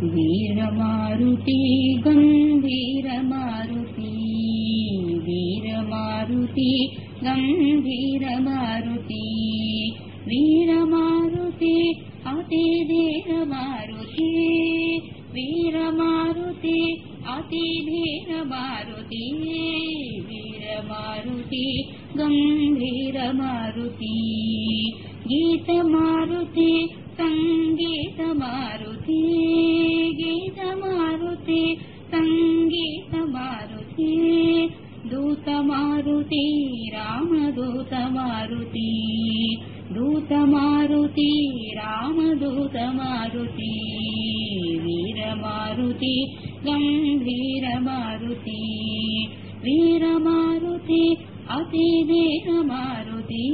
वीरमारुति गम्भीरमारुति वीरमारुति गम्भीरमारुति वीरमारुति अतिधीरमारुति वीरमारुति अतिधीरमारुति वीरमारुति गम्भीरमारुति गीतमारुति सङ्गीतमारुति गीतमारुति सङ्गीतमारुति दूतमारुति रामदूतमारुति दूतमारुति रामदूतमारुति वीरमारुति गम्भीरमारुति वीरमारुति अतिधीरमारुति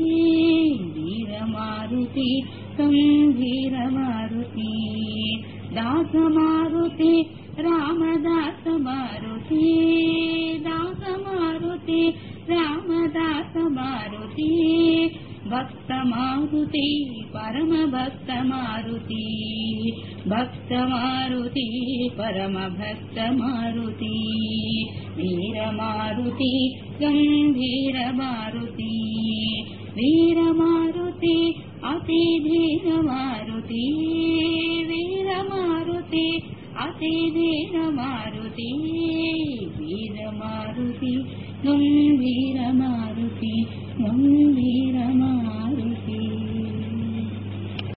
वीरमारुति गम्भीरमारुति दासमारुति रामदासमारुति दासमारुति रामदासमारुति भक्तमारुति परमभक्तमारुति भक्तमारुति परमभक्तमारुति वीरमारुति गम्भीरमारुति वीरमारुति अतिधीरमारुति वीरमारुति अतिधीरमारुति वीरमारुति गम्भीरमारुति गम्भीरमारुति